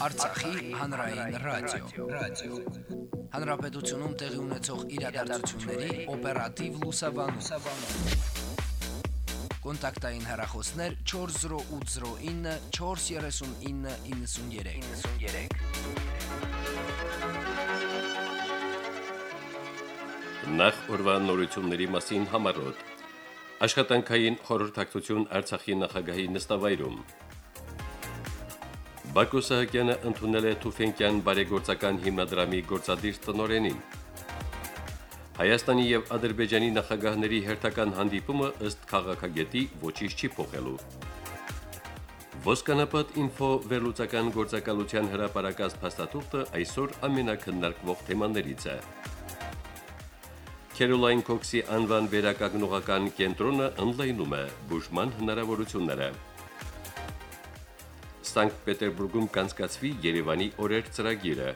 Արցախի հանրային ռադիո, ռադիո։ Հանրապետությունում տեղի ունեցող իրադարձությունների օպերատիվ լուսաբանում։ Կոնտակտային հեռախոսներ 40809 43993։ 93 Նախ օրվա նորությունների մասին համարոտ։ Աշխատանքային խորհրդակցություն Արցախի նախագահի նստավայրում։ Բակո Սահակյանը ընդունել է Թուֆենկյան բարեգործական հիմնադրամի գործադիր տնօրենին։ Հայաստանի եւ Ադրբեջանի նախագահների հերթական հանդիպումը ըստ քաղաքագետի ոչինչ չի փոխելու։ Ոսկանապատ ինֆո վերլուծական գործակալության հրապարակած փաստաթուղթը այսօր ամենակննարկվող թեմաներից է։ Քերոլայն Կոքսի անվան վերականգնողական կենտրոնը ընդլայնում է բուժման հնարավորությունները։ Սանկտ Պետերբուրգում կանցկացվի Երևանի օրեր ծրագիրը։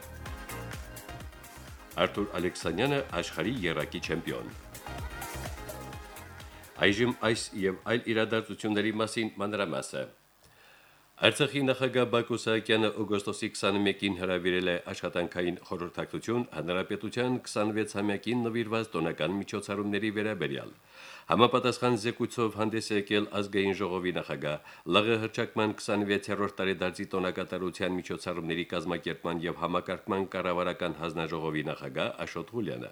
Արթուր Ալեքսանյանը աշխարհի երակի չեմպիոն։ Այժմ այս եւ այլ իրադարձությունների մասին մանրամասը։ Արցախի նախագահ Բակո Սահակյանը օգոստոսի 21-ին հրավիրել է աշխատանքային խորհրդակցություն հանրապետության 26-ամյակին նվիրված տոնական միջոցառումների վերաբերյալ։ Համապատասխան զեկույցով հանդես եկել ազգային ժողովի նախագահ ԼՂ հրճակման 26-րդ տարեդարձի տոնակատարության միջոցառումների կազմակերպման եւ համակարգման կառավարական հանձնաժողովի նախագահ Աշոտ Ղուլյանը։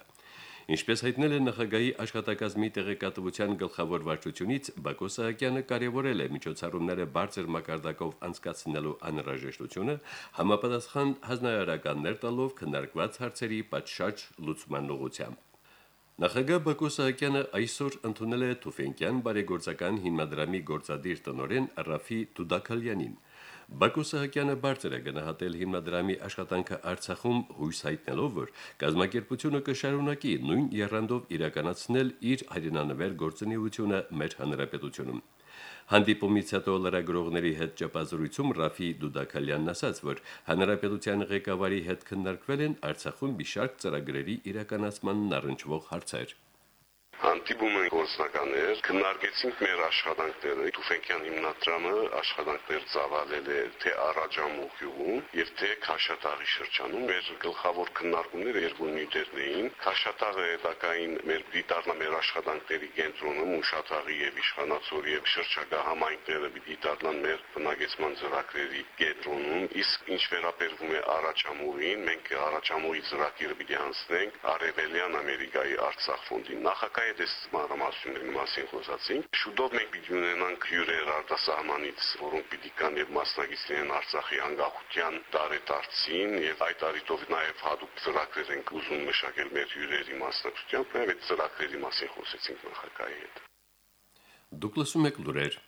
Ինչպես հայտնել է նախագահի աշխատակազմի տեղեկատվության գլխավոր վարչությունից, Բակո Սահակյանը կարևորել է միջոցառումները բարձր մակարդակով անցկացնելու անհրաժեշտությունը, համապատասխան հանրահարականներ տալով քննարկված հարցերի պատշաճ լուծման ուղղությամբ։ Նախագահ Բակո Սահակյանը այսօր ընդունել է Թուֆենկյան բարեգործական հիմնադրամի գործադիր տնօրեն Ռաֆի Տուդակալյանին։ Բակո Սահակյանը բարձր է գնահատել հիմնադրամի աշխատանքը Արցախում հույս հայտնելով, որ գազམ་ակերպությունը կշարունակի նույն երանդով իրականացնել իր հայրենանվեր գործունեությունը մեր հանրապետությունում։ Հանդիպումից հետո լրագրողների հետ ճապազրույցում Ռաֆի Դուդակալյանն ասաց, որ հանրապետության ղեկավարի հետ քննարկվել են Արցախում մի շարք ծրագրերի իրականացմանն առնչվող հարցեր հանդիպում են գործնականներ, քննարկեցինք մեր աշխատանքները։ Թուֆենկյան հիմնադրամը աշխատանքներ ծավալել է թե Արաջամուխ գյուղում եւ թե Քաշատաղի շրջանում։ Մեր գլխավոր քննարկումները երկու նյութերն էին։ Քաշատաղը հետակային մեր դիտարնա մեր աշխատանքների կենտրոնը Մուշաթաղի եւ Իշխանացորի եւ շրջակա համայնքները պիտի դառնան մեր բնակեցման ծրագրերի կենտրոնում, իսկ ինչ վերաբերվում է Արաջամուղին, մենք Արաջամուղի ծրագիրը պիտի հանձնենք Արևելյան Ամերիկայի Արցախ ֆոնդին։ Նախագահի այս մանրամասնությունների մասին խոսացինք։ Շուտով մենք պիտի ունենանք հյուրեր արտասահմանից, որոնք պիտի կան եւ մասնակից լինեն Արցախի անկախության տարեդարձին եւ այդ առիթով նաեւ հadoop ծրագրեր ենք ուզում մշակել մեր հյուրերի մասնակցությամբ, այդ ծրագրերի մասին խոսեցինք նախագահի հետ։ Դուք լսում եք լուրեր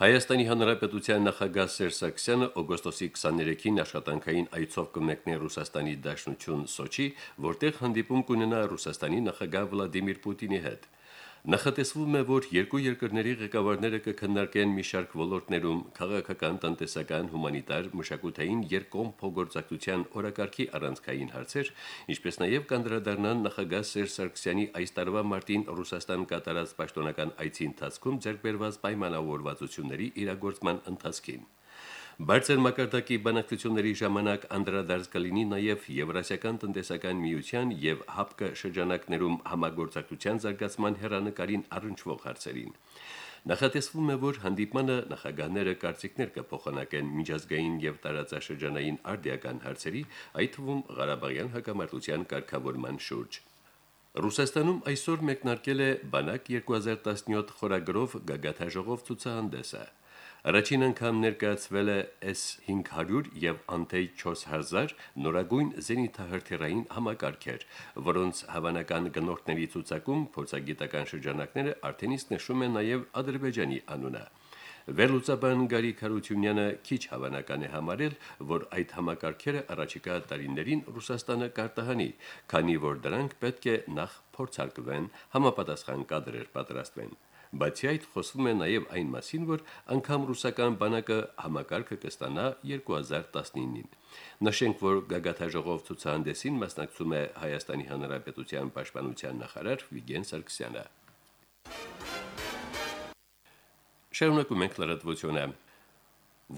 Հայաստանի Հանրապետության նախագահ Սերժ Սարգսյանը օգոստոսի 23-ին աշխատանքային այցով կմեկնի Ռուսաստանի Դաշնություն Սոչի, որտեղ հանդիպում կունենա Ռուսաստանի նախագահ Վլադիմիր Պուտինի հետ։ Նախատեսվում է, որ երկու երկրների ղեկավարները կքննարկեն մի շարք ոլորտներում քաղաքական, տնտեսական, հումանիտար, մշակութային երկկողմ փոխգործակցության օրակարգի առանցքային հարցեր, ինչպես նաև կանդրադառնան նախագահ Սերժ Սարգսյանի այս տարվա մարտին Ռուսաստան կատարած պաշտոնական այցի ընթացքում ձեռքբերված պայմանավորվածությունների իրագործման ընթացքին։ Բարձր մակարդակի բանակցությունների ժամանակ անդրադարձ կլինի նաև Եվրասիական տնտեսական միության եւ ՀԱՊԿ շրջանակներում համագործակցության զարգացման հերանեկարին առնչվող հարցերին։ Նախատեսվում է, որ հանդիպմանը նախագահները կարծիքներ կփոխանակեն միջազգային եւ տարածաշրջանային արդիական հարցերի, այդ թվում Ղարաբաղյան հակամարտության կարգավորման շուրջ։ Ռուսաստանում այսօր մեկնարկել է Բանակ 2017 խորագրով գագաթաժողով ցուցահանդեսը։ Առաջին անգամ ներկայացվել է S500 եւ Antey 4000 նորագույն զենիթահրթիռային համակարգեր, որոնց հավանական գնորդների ցուցակում փորձագիտական շրջանակները արդեն իսկ նշում են նաեւ Ադրբեջանի անունը։ Վերլուծաբան Գարիկ Հարությունյանը քիչ հավանական է համարել, որ այդ համակարգերը առաջիկա տարիներին Ռուսաստանը կարտահանի, քանի որ դրանք պետք է նախ փորձարկվեն, համապատասխան կադրեր պատրաստվեն։ Բացի այդ խոսվում է նաև այն մասին, որ անգամ ռուսական բանակը համակարգը կստանա 2019-ին։ Նշենք, որ գագաթաժողով ցուցահանդեսին մասնակցում է Հայաստանի Հանրապետության Պաշտպանության նախարար Վիգեն Սարգսյանը։ Շարունակում ենք լրատվությունը։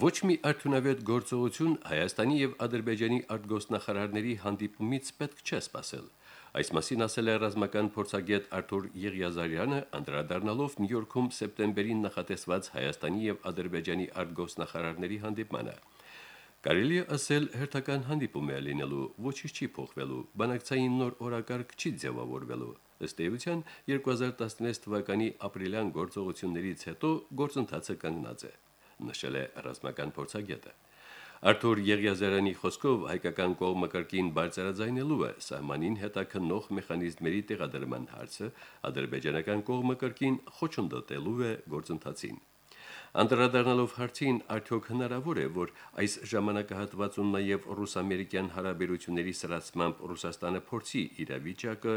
Ոչ մի արդյունավետ գործողություն Հայաստանի եւ Ադրբեջանի արտգոստնախարարների հանդիպումից պետք չէ սпасել։ Այս մասին ասել է ռազմական փորձագետ Արթուր Եղիազարյանը, անդրադառնալով Նյու Յորքում սեպտեմբերին նախատեսված Հայաստանի եւ Ադրբեջանի արտգոստնախարարների հանդիպմանը։ Կարելի է ասել հերթական հանդիպում է լինելու, ոչինչ չի փոխվելու, բանակցային նոր օրակարգ չի ձևավորվելու։ Ըստ էության 2016 թվականի ապրիլյան գործողություններից հետո գործընթացը կանգնած է։ գործ նշել է ռազմական փորձագետը։ Արթուր Եղիազարյանի խոսքով հայկական կողմը կրկին բարձրաձայնելու է սահմանին հետաքննող մեխանիզմերի տեղադրման հարցը, ադրբեջանական կողմը կրկին խոչընդոտելու է գործընթացին։ Անդրադառնալով հարցին, արդյոք հնարավոր է, որ այս ժամանակահատվածում նաև ռուս-ամերիկյան հարաբերությունների սրացմամբ Ռուսաստանը փորձի իրավիճակը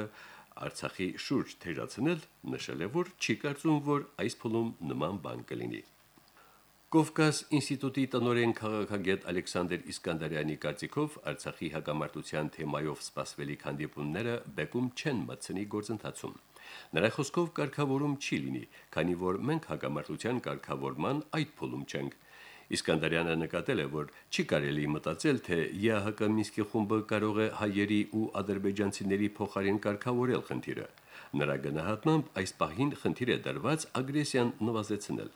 Արցախի շուրջ թերացնել, նշել է, որ չի կարծում, որ այս փուլում նման բան կլինի։ Կովկաս ինստիտուտի տնօրեն քաղաքագետ Ալեքսանդր Իսկանդարյանի կարծիքով Արցախի հակամարտության թեմայով սպասվելի հանդիպումները բեկում չեն մտցնի գործընթացում։ Նրա խոսքով կարգավորում չի լինի, քանի որ մենք հակամարտության կարգավորման այդ փուլում չենք։ Իսկանդարյանը նկատել է, որ չի կարելի մտածել, թե ԵԱՀԿ Մինսկի խումբը կարող է հայերի ու ադրբեջանցիների փոխարեն կարգավորել խնդիրը։ Նրա գնահատմամբ այս պահին խնդիր է դրված ագրեսիան նվազեցնել։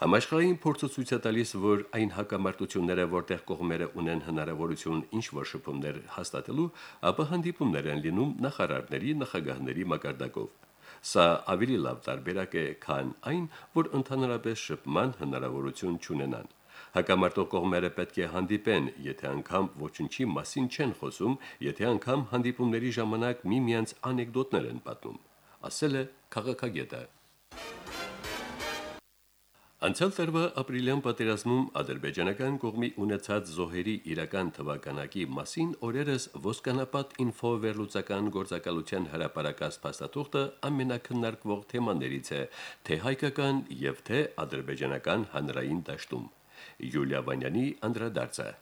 Համաշխարհային փորձը ցույց է տալիս, որ այն հակամարտությունները, որտեղ կողմերը ունեն հնարավորություն ինչ որ շփումներ հաստատելու, ապա հանդիպումներ են լինում նախարարների, նախագահների մակարդակով։ Սա ավելի լավ տարբերակ է, քան այն, որ ընդհանրապես շփման հնարավորություն չունենան։ Հակամարտող կողմերը պետք է հանդիպեն, եթե անգամ ոչնչի մասին չեն խոսում, եթե անգամ հանդիպումների ժամանակ միմյանց անեկդոտներ են պատմում, ասել է քաղաքագետը։ Անցյալ տարվա ապրիլյան պատերազմում ադրբեջանական կողմի ունեցած զոհերի իրական թվականակի մասին օրերս ոսկանապատ ինֆո վերլուծական գործակալության հրապարակած փաստաթուղթը ամենակննարկվող թեմաներից է թե հայկական եւ թե ադրբեջանական հանրային դաշտում։ Յուլիա Վանյանի անդրադարձը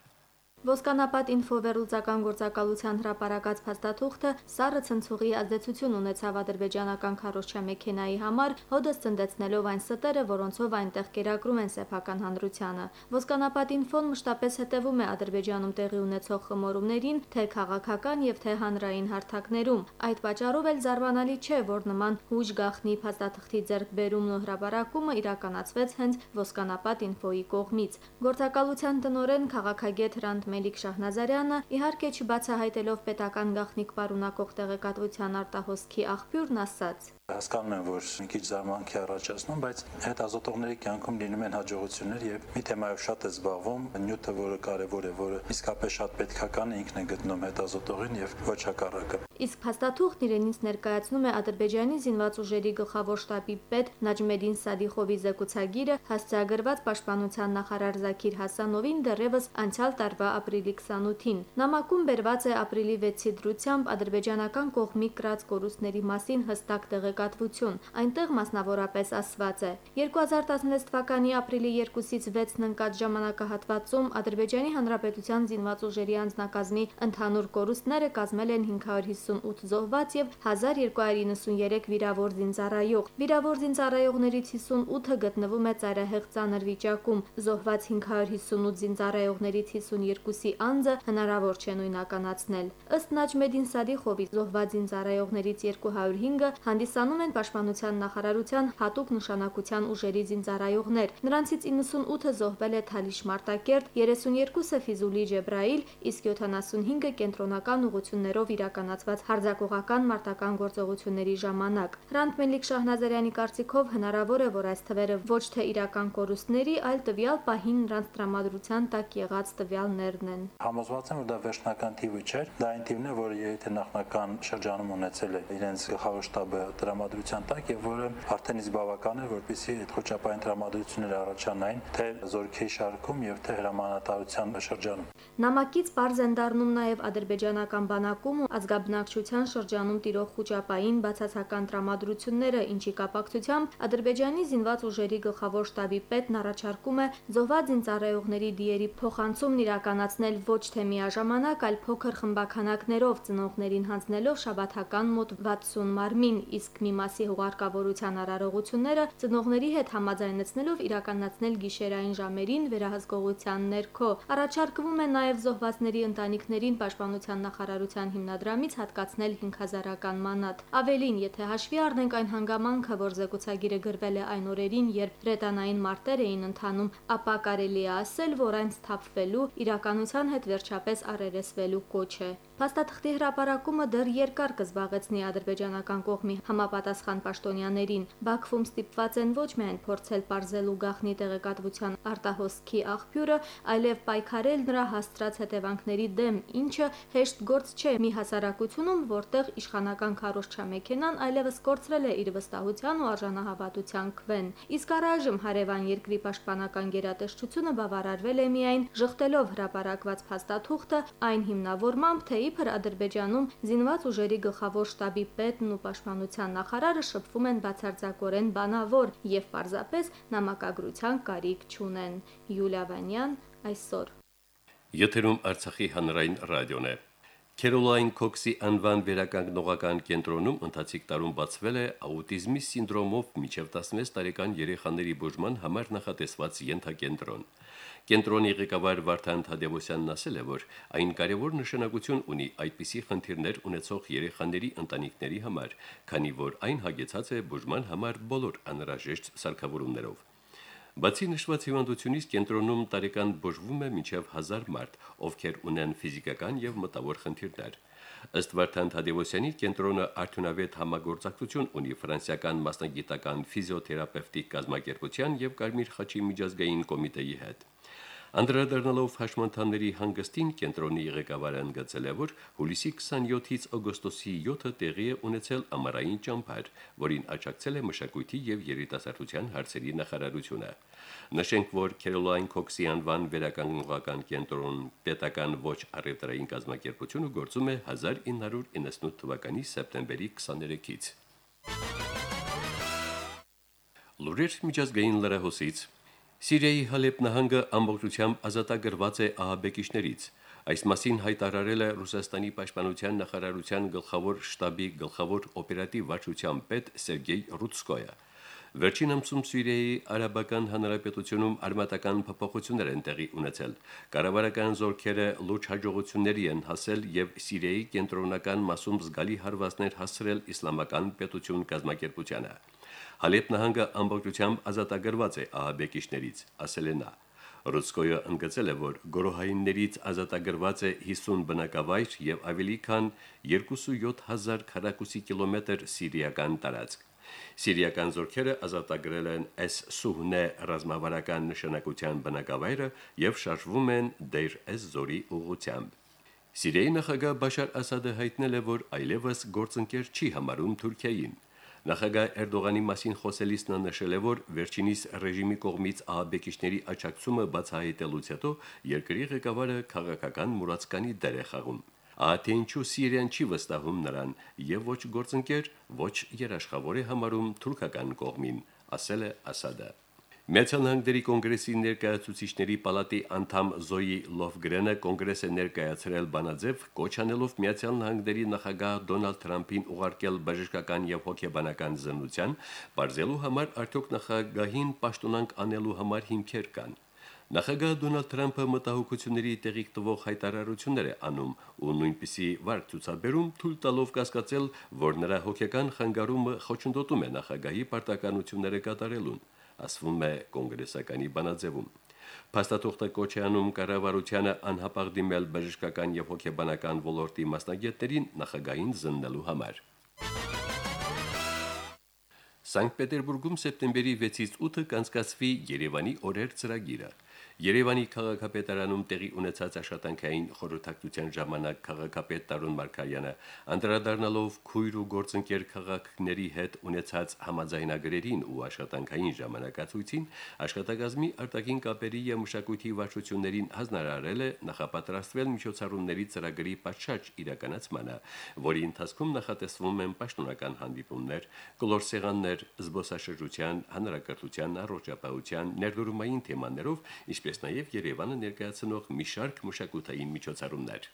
Ոսկանապատ ինֆովերլուծական գործակալության հրապարակած փաստաթուղթը սառը ցնցուղի ազդեցություն ունեցավ ադրբեջանական քարոշչա մեքենայի համար, հոդս ցնդեցնելով այն ստերը, որոնցով այնտեղ կերակրում են սեփական հանրությանը։ Ոսկանապատ ինֆոն մշտապես հետևում է Ադրբեջանում տեղի ունեցող խմորումներին, թե քաղաքական եւ թե հանրային հարթակներում։ Այդ պատճառով էլ զարմանալի չէ, որ նման հուժ գախնի փաստաթղթի ձեռքբերումն ու հրապարակումը իրականացվեց հենց Ոսկանապատ ինֆոյի կողմից։ Գործակալության տնօրեն քաղաքագետ Հրանտ Մելիք Շահնազարյանը իհարկե չբացահայտելով պետական գաղտնիք պարունակող տեղեկատվության արտահոսքի աղբյուրն ասաց. Հասկանում եմ, որ մի քիչ զարմանքի առաջացնում, բայց հետազոտողների կյանքում լինում են հաջողություններ եւ մի թեմայով շատ է զբաղվում, նյութը, որը կարեւոր է, որը իսկապես շատ պետքական է, ինքն է գտնում հետազոտողին եւ ոչ հակառակը։ Իսկ փաստաթուղթն իրենից ներկայացնում է Ադրբեջանի զինված ուժերի գլխավոր շտաբի պետ Նաջմեդին Սադիխովի զեկուցագիրը հասցեագրված պաշտպանության նախարար Զաքիր Հասանովին դեռևս անցյալ տարվա ապրիլի 28-ին։ Նամակում բերված է ապրիլի 6-ի դրությամբ ադրբեջանական կողմի կրած կորուստների մասին հստակ տեղեկ տեղեկատվություն։ Այնտեղ մասնավորապես ասված է. 2016 թվականի ապրիլի 2-ից 6-ն ընկած ժամանակահատվածում Ադրբեջանի Հանրապետության զինված ուժերի անձնակազմի ընդհանուր կորուստները կազմել են 558 զոհված եւ 1293 վիրավոր զինծառայող։ Վիրավոր զինծառայողներից 58-ը գտնվում է ծայրահեղ ծանր վիճակում, զոհված 558 զինծառայողներից 52-ի անձը հնարավոր չէ նույնականացնել։ Ըստ Նաջմեդին Սադիխովի զոհված զինծառայողներից 205-ը հանդիսանում ստանում են Պաշտպանության նախարարության հատուկ նշանակության ուժերի զինծառայողներ։ Նրանցից 98-ը զոհվել է Թալիշ Մարտակերտ, 32-ը Ֆիզուլի Ջեբրայիլ, իսկ 75-ը կենտրոնական ուղություններով իրականացված հարձակողական մարտական գործողությունների ժամանակ։ Հրանտ Մելիք Շահնազարյանի կարծիքով հնարավոր է, որ այս թվերը ոչ թե իրական կորուստների, այլ տվյալ պահին նրանց տրամադրության տակ եղած տվյալներն են։ Համոզված եմ, որ դա վերջնական թիվը չէր, դա այն թիվն է, որը եթե նախնական շրջանում ունեցել է իրենց գլխավոր շտաբը դրա տրամադրության տակ եւ որը արդեն իսկ բավական է, որպեսզի այդ խոճապային տրամադրությունները առաջանային թե զորքի շարքում եւ թե հրամանատարության շրջանում։ Նամակից բարձ են դառնում նաեւ ադրբեջանական բանակում ու ազգաբնակչության շրջանում տիրող խոճապային բացասական տրամադրությունները, ինչի կապակցությամբ Ադրբեջանի զինված ուժերի գլխավոր շտաբի պետն առաջարկում է զոհված զինծառայողների դիերի փոխանցումն իրականացնել ոչ թե միաժամանակ, այլ փոքր խմբականակներով ծնողներին հանձնելով շաբաթական մոտ 60 մարմին, իսկ մի մասի հուղարկավորության արարողությունները ծնողների հետ համաձայնեցնելով իրականացնել գիշերային ժամերին վերահսկողության ներքո։ Առաջարկվում է նաև զոհվածների ընտանիքներին Պաշտպանության նախարարության հիմնադրամից հատկացնել 5000-ական մանատ։ Ավելին, եթե հաշվի առնենք այն հանգամանքը, որ զեկուցագիրը գրվել է այն օրերին, երբ հրետանային մարտեր էին ընթանում, ապա կարելի է ասել, որ այն սթափվելու, իրականության հետ վերջապես առերեսվելու կոչ է։ Փաստաթղթի հրապարակումը դեռ երկար կզբաղեցնի ադրբեջանական կողմի համապատասխան պաշտոնյաներին։ Բաքվում ստիպված են ոչ միայն փորձել parzelu գախնի տեղեկատվության արտահոսքի աղբյուրը, այլև պայքարել նրա հաստրած հետևանքների դեմ, ինչը հեշտ գործ չէ մի հասարակությունում, որտեղ իշխանական քարոշչամեքենան այլևս կորցրել է իր վստահության ու արժանահավատության քվեն։ Իսկ առայժմ հարևան երկրի պաշտպանական գերատեսչությունը բավարարվել է միայն ժխտելով հրապարակված փաստաթուղթը այն հիմնավորմամբ, թե իբր Ադրբեջանում զինված ուժերի գլխավոր շտաբի պետն ու պաշտպանության նախարարը շփվում են բացարձակորեն բանավոր եւ պարզապես նամակագրության կարիք չունեն։ Յուլիա Վանյան այսօր։ Եթերում Արցախի հանրային ռադիոն է։ Քերոլայն Քոքսի անվան վերականգնողական կենտրոնում ընթացիկ տարում բացվել է աուտիզմի սինդրոմով միջև 16 տարեկան երեխաների բուժման համար նախատեսված ենթակենտրոն։ Կենտրոնի ղեկավար Վարդան Թադևոսյանն ասել է, որ այն կարևոր նշանակություն ունի այդպիսի խնդիրներ ունեցող երեխաների ընտանիքների համար, քանի որ այն հագեցած է բուժման համար բոլոր անհրաժեշտ սարքավորումներով։ Բացի նշված հիվանդությունից կենտրոնում տարեկան բուժվում է մինչև 1000 մարդ, ովքեր ունեն ֆիզիկական եւ մտավոր խնդիրներ։ Ըստ Վարդան Թադևոսյանի կենտրոնը արդյունավետ համագործակցություն ունի ֆրանսիական մասնագիտական ֆիզիոթերապևտիկ կազմակերպության եւ Կարմիր խաչի միջազգային կոմիտեի հետ։ Անդրադառնալով հաշմանդամների հանգստին կենտրոնի ղեկավարը ընդգծել է, որ հուլիսի 27-ից օգոստոսի 7-ը տեղի է ունեցել ամառային ճամփար, որին աջակցել է մշակույթի եւ երիտասարդության հարցերի նախարարությունը։ Նշենք, որ Caroline Cox-ի անվան վերականգնողական կենտրոն պետական ոչ առևտրային կազմակերպությունը գործում է 1998 թվականի սեպտեմբերի 23-ից։ Լուրեր միջազգային լրահոսից Սիրիայի Հալեբ նահանգը ամբողջությամբ ազատագրված է ահաբեկիչներից։ Այս մասին հայտարարել է Ռուսաստանի պաշտպանության նախարարության գլխավոր շտաբի գլխավոր օպերատիվ վարչության պետ Սերգեյ Ռուցկոյը։ Վերջին ամսում Սիրիայի արաբական հանրապետությունում արմատական փոփոխություններ են տեղի ունեցել։ Կառավարական զորքերը լուրջ հաջողությունների են հասել եւ Սիրիայի կենտրոնական մասում զգալի հարվածներ հասցրել իսլամական պետություն կազմակերպությանը։ Հալեբ նահանգը ամբողջությամբ ազատագրված է ահաբեկիչներից, ասել է նա։ Ռուսկոյը ընդգծել է, որ գորոհայիններից ազատագրված է 50 բնակավայր եւ ավելի քան 27000 քառակուսի կիլոմետր սիրիական տարածք։ Սիրիական զորքերը ազատագրել են Էս-Սուհնե ռազմավարական նշանակության բնակավայրը եւ շարժվում են Դեյր Էզ-Զորի ուղությամբ։ Սիրիայի նախագահ Բաշար Ասադը հայտնել է, որ այլևս գործընկեր չի համարում Թուրքիային։ Նախագահ Էրդողանի մասին խոսելիս նա նշել է, որ վերջինիս ռեժիմի կողմից ահաբեկիչների աճակցումը բացահայտելուց հետո երկրի ղեկավարը քաղաքական մուրացկանի դեր է խաղում։ Ահա ինչու Սիրիան չի վստահում նրան եւ ոչ գործընկեր, ոչ երաշխավոր է համարում թուրքական կողմին, ասել է Ասադը։ Միացյալ Նահանգների կոնգրեսի ներկայացուցիչների պալատի անդամ Զոյի Լովգրենը կոնգրես է ներկայացրել բանաձև կոչանելով Միացյալ Նահանգների նախագահ Դոնալդ Թրամփին ուղարկել բժշկական եւ հոգեբանական զննության, բարձելու համար արդյոք նախագահին պաշտոնանկ անելու համար հիմքեր կան։ Նախագահ Դոնալդ Թրամփը մտահոգությունների տեղիք տվող հայտարարություններ է անում ու նույնպիսի վարկ ցուցաբերում թույլ տալով կասկածել, որ նրա հոգեկան խանգարումը խոչընդոտում է նախագահի պարտականությունները կատարելուն ասվում է կոնգրեսականի բանաձևում։ Փաստաթուղթը կոչ է անում կառավարությանը անհապաղ դիմել բժշկական եւ հոգեբանական ոլորտի մասնագետներին նախագահին զննելու համար։ Սանկտ Պետերբուրգում սեպտեմբերի 6-ից 8-ը կանցկացվի Երևանի օրեր ծրագիրը։ Երևանի քաղաքապետարանում տեղի ունեցած աշխատանքային խորհրդակցության ժամանակ քաղաքապետ Տարուն Մարկարյանը անդրադառնալով քույր ու գործընկեր քաղաքների հետ ունեցած համաձայնագրերին ու աշխատանքային ժամանակացույցին աշխատակազմի արտաքին կապերի եւ մշակույթի վարչություններին հանրարարել է նախապատրաստվել միջոցառումների ծրագրի պատշաճ իրականացմանը, որի ընթացքում նախատեսվում են պաշտոնական հանդիպումներ, կլորսեղաններ, զբոսաշրջության, հանրակրթության, առողջապահության, ներդրումային թեմաներով, ինչպես նաև Երևանը ներկայացնող մի շարք մշակութային միջոցառումներ։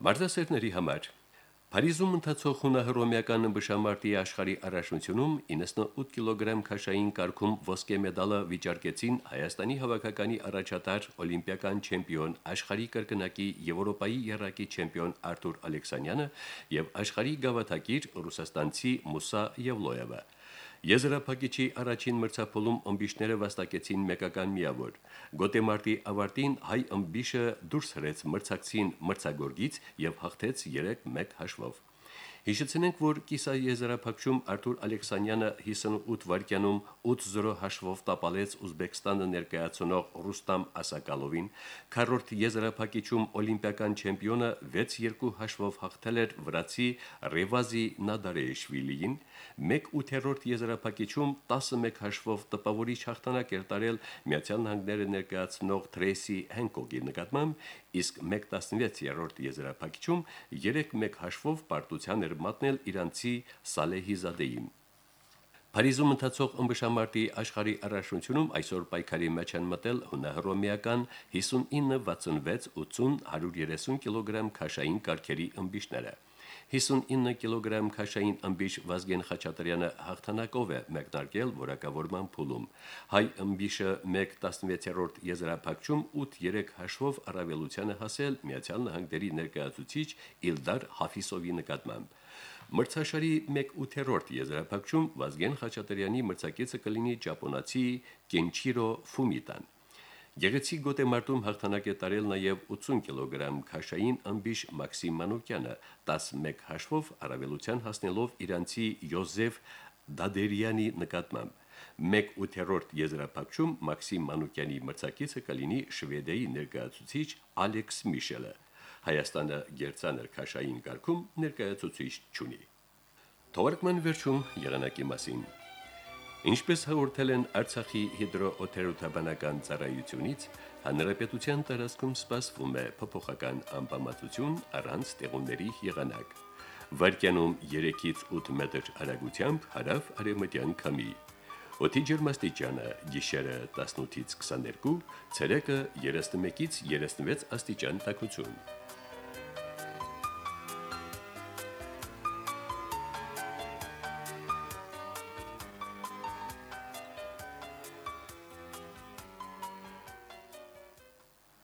Մարտահրավերների համար. Փարիզում ընթացող հունահռոմեական ըմբշամարտի աշխարհի առաջնությունում 98 կիլոգրամ քաշային կարգում ոսկե մեդալը վիճարկեցին Հայաստանի հավաքականի առաջատար օլիմպիական չեմպիոն աշխարհի կրկնակի Եվրոպայի երրակի չեմպիոն Արտուր Ալեքսանյանը եւ աշխարհի գավաթակիր ռուսաստանցի Մուսա Եվլոևը։ Եզրափակիչի առաջին մրցափոլում ըմբիշները վաստակեցին մեկական միավոր։ Գոտեմարտի ավարտին հայ ըմբիշը դուրս հրեց մրցակցին մրցագորգից եւ հաղթեց 3-1 հաշվով։ Հիշեցնենք, որ կիսաեզրափակում Արտուր Ալեքսանյանը 58 վայրկյանում 8-0 հաշվով տապալեց Ուզբեկստանը ներկայացնող Ռուստամ Ասակալովին, քառորդ եզրափակիչում օլիմպիական չեմպիոնը 6-2 հաշվով հաղթել էր վրացի Ռևազի Նադարեշվիլիին, 1/8-րդ եզրափակիչում 11 հաշվով տպավորիչ հաղթանակ էր տարել Միացյալ Նահանգները ներկայացնող Թրեյսի Հենկոգի նկատմամբ, իսկ 1/16-րդ եզրափակիչում 3-1 հաշվով պարտության էր մատնել Իրանցի Սալեհիզադեին։ Փարիզում ընթացող ըմբշամարտի աշխարհի առաջնությունում այսօր պայքարի մեջ են մտել հունահռոմեական 59-66, 80, 130 կիլոգրամ քաշային կարգերի ըմբիշները։ 59 կիլոգրամ քաշային ըմբիշ Վազգեն Խաչատրյանը հաղթանակով է մեկնարկել որակավորման փուլում։ Հայ ըմբիշը 1.16-րդ եզրափակում 8-3 հաշվով առավելությանը հասել Միացյալ Նահանգների ներկայացուցիչ Իլդար Հաֆիսովի նկատմամբ։ Մրցաշարի 1/8-րդ եզրափակում Վազգեն Խաչատրյանի մրցակիցը կլինի ճապոնացի Կենչիրո Ֆումիտան։ Գեղեցիկ գոտեմարտում հաղթանակ է տարել նաև 80 կիլոգրամ քաշային ըմբիշ Մաքսիմ Մանուկյանը 11 հաշվով առավելության հասնելով Իրանցի Յոզեֆ Դադերյանի նկատմամբ։ 1/8-րդ եզրափակում Մաքսիմ Մանուկյանի մրցակիցը կլինի Շվեդիայի ներկայացուցիչ Ալեքս Միշելը։ Հայաստանը գերցաներ քաշային կարգում ներկայացուցիչ չունի։ Թորկման վերջում եղանակի մասին Ինչպես հաղորդել են Արցախի հիդրոօթերոթաբանական ծառայությունից, հանրապետության տարածքում սպասվում է փոփոխական ամպամածություն առանց տեղումների եղանակ։ Վարկյանում 3-ից 8 մետր արագությամբ հարավ արևմտյան քամի։ Օդի ջերմաստիճանը՝ գիշերը 18-ից 22, ցերեկը 31-ից 36 աստիճան տաքություն։